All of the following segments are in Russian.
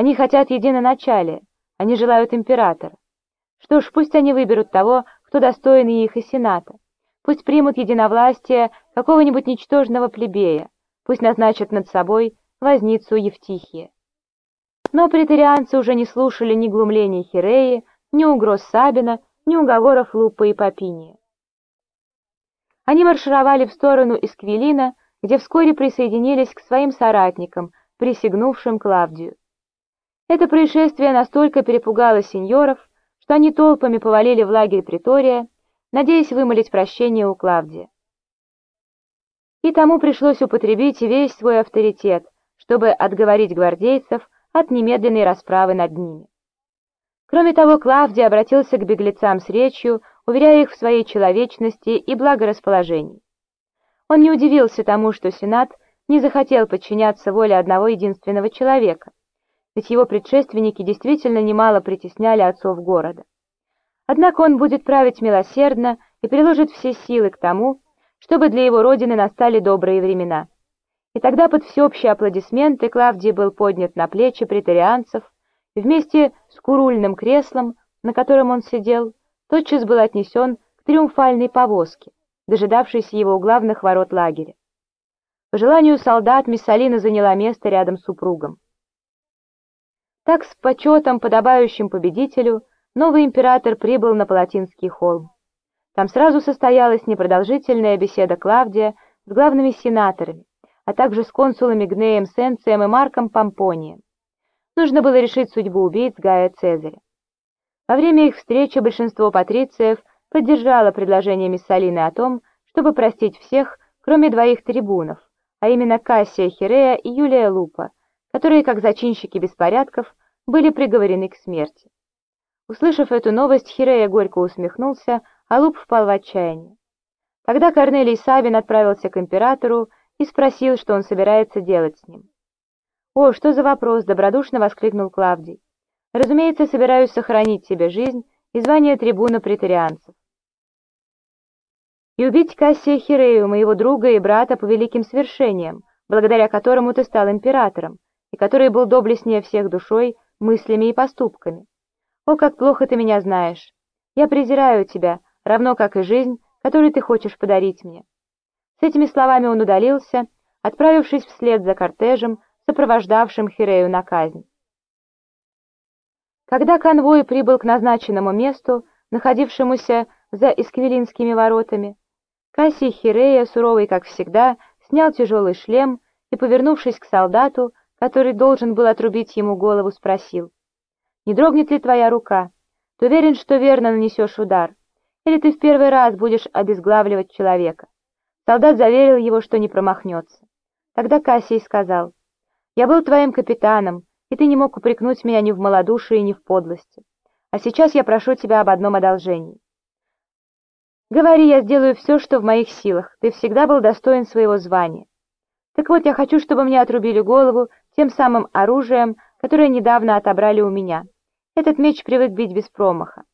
Они хотят единоначалия, они желают императора. Что ж, пусть они выберут того, кто достоин их и сената. Пусть примут единовластие какого-нибудь ничтожного плебея, пусть назначат над собой возницу Евтихия. Но претарианцы уже не слушали ни глумлений Хиреи, ни угроз Сабина, ни уговоров Лупа и Папиния. Они маршировали в сторону Исквилина, где вскоре присоединились к своим соратникам, присягнувшим Клавдию. Это происшествие настолько перепугало сеньоров, что они толпами повалили в лагерь Притория, надеясь вымолить прощение у Клавдия. И тому пришлось употребить весь свой авторитет, чтобы отговорить гвардейцев от немедленной расправы над ними. Кроме того, Клавдий обратился к беглецам с речью, уверяя их в своей человечности и благорасположении. Он не удивился тому, что Сенат не захотел подчиняться воле одного единственного человека, ведь его предшественники действительно немало притесняли отцов города. Однако он будет править милосердно и приложит все силы к тому, чтобы для его родины настали добрые времена. И тогда под всеобщие аплодисменты Клавдий был поднят на плечи претарианцев, и вместе с курульным креслом, на котором он сидел, тотчас был отнесен к триумфальной повозке, дожидавшейся его у главных ворот лагеря. По желанию солдат Миссалина заняла место рядом с супругом. Так с почетом, подобающим победителю, новый император прибыл на Палатинский холм. Там сразу состоялась непродолжительная беседа Клавдия с главными сенаторами, а также с консулами Гнеем Сенцием и Марком Помпонием. Нужно было решить судьбу убийц Гая Цезаря. Во время их встречи большинство патрициев поддержало предложение Миссалины о том, чтобы простить всех, кроме двоих трибунов, а именно Кассия Хирея и Юлия Лупа, которые, как зачинщики беспорядков, были приговорены к смерти. Услышав эту новость, Хирея горько усмехнулся, а Луп впал в отчаяние. Тогда Корнелий Савин отправился к императору и спросил, что он собирается делать с ним. «О, что за вопрос!» — добродушно воскликнул Клавдий. «Разумеется, собираюсь сохранить себе жизнь и звание трибуна претарианцев. И убить Кассия Хирею, моего друга и брата по великим свершениям, благодаря которому ты стал императором, и который был доблестнее всех душой, мыслями и поступками. О, как плохо ты меня знаешь! Я презираю тебя, равно как и жизнь, которую ты хочешь подарить мне». С этими словами он удалился, отправившись вслед за кортежем, сопровождавшим Хирею на казнь. Когда конвой прибыл к назначенному месту, находившемуся за Исквилинскими воротами, Кассий Хирея, суровый как всегда, снял тяжелый шлем и, повернувшись к солдату, который должен был отрубить ему голову, спросил, «Не дрогнет ли твоя рука? Ты уверен, что верно нанесешь удар? Или ты в первый раз будешь обезглавливать человека?» Солдат заверил его, что не промахнется. Тогда Кассий сказал, я был твоим капитаном, и ты не мог упрекнуть меня ни в малодушии, ни в подлости. А сейчас я прошу тебя об одном одолжении. Говори, я сделаю все, что в моих силах. Ты всегда был достоин своего звания. Так вот, я хочу, чтобы мне отрубили голову тем самым оружием, которое недавно отобрали у меня. Этот меч привык бить без промаха.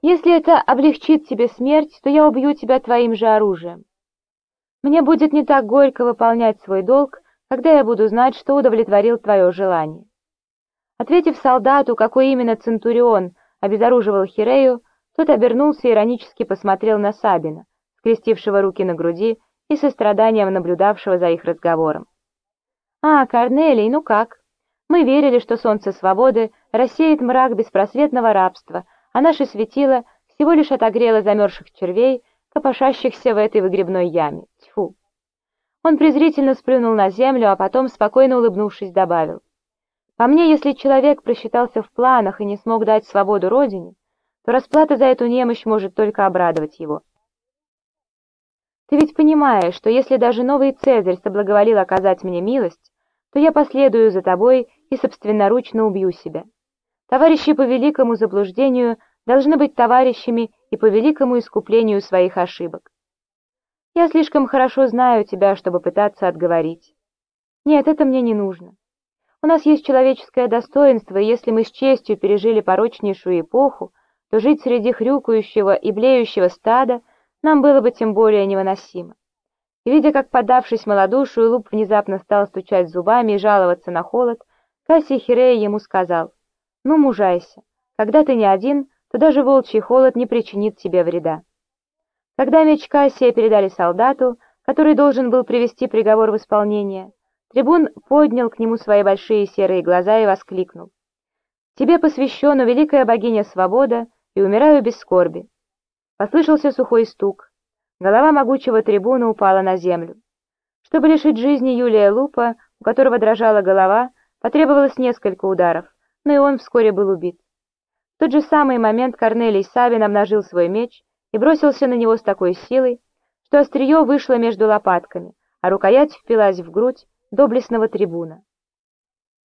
Если это облегчит тебе смерть, то я убью тебя твоим же оружием. Мне будет не так горько выполнять свой долг, когда я буду знать, что удовлетворил твое желание. Ответив солдату, какой именно Центурион обезоруживал Хирею, тот обернулся и иронически посмотрел на Сабина, скрестившего руки на груди и со страданием наблюдавшего за их разговором. «А, Корнелий, ну как? Мы верили, что солнце свободы рассеет мрак беспросветного рабства, а наше светило всего лишь отогрело замерзших червей, копошащихся в этой выгребной яме. Тьфу. Он презрительно сплюнул на землю, а потом, спокойно улыбнувшись, добавил. По мне, если человек просчитался в планах и не смог дать свободу родине, то расплата за эту немощь может только обрадовать его. Ты ведь понимаешь, что если даже новый Цезарь соблаговолил оказать мне милость, то я последую за тобой и собственноручно убью себя. Товарищи по великому заблуждению должны быть товарищами и по великому искуплению своих ошибок. Я слишком хорошо знаю тебя, чтобы пытаться отговорить. Нет, это мне не нужно. У нас есть человеческое достоинство, и если мы с честью пережили порочнейшую эпоху, то жить среди хрюкающего и блеющего стада нам было бы тем более невыносимо. и, видя, как, подавшись малодушию, Луп внезапно стал стучать зубами и жаловаться на холод, Кассий Хирея ему сказал, «Ну, мужайся, когда ты не один, то даже волчий холод не причинит тебе вреда». Когда меч Кассия передали солдату, который должен был привести приговор в исполнение, трибун поднял к нему свои большие серые глаза и воскликнул. «Тебе посвящена великая богиня свобода, и умираю без скорби». Послышался сухой стук. Голова могучего трибуна упала на землю. Чтобы лишить жизни Юлия Лупа, у которого дрожала голова, потребовалось несколько ударов, но и он вскоре был убит. В тот же самый момент Корнелий Савин обнажил свой меч и бросился на него с такой силой, что острие вышло между лопатками, а рукоять впилась в грудь доблестного трибуна.